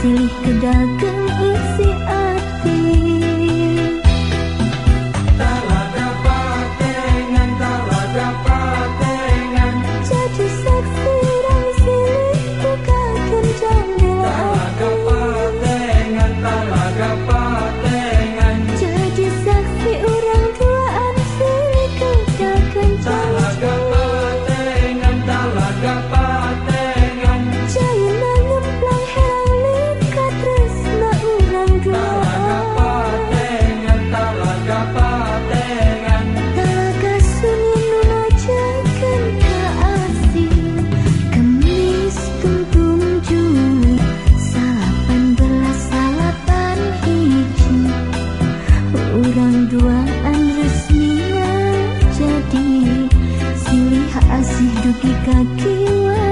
Silih kedagang ini duduk di kaki wajah.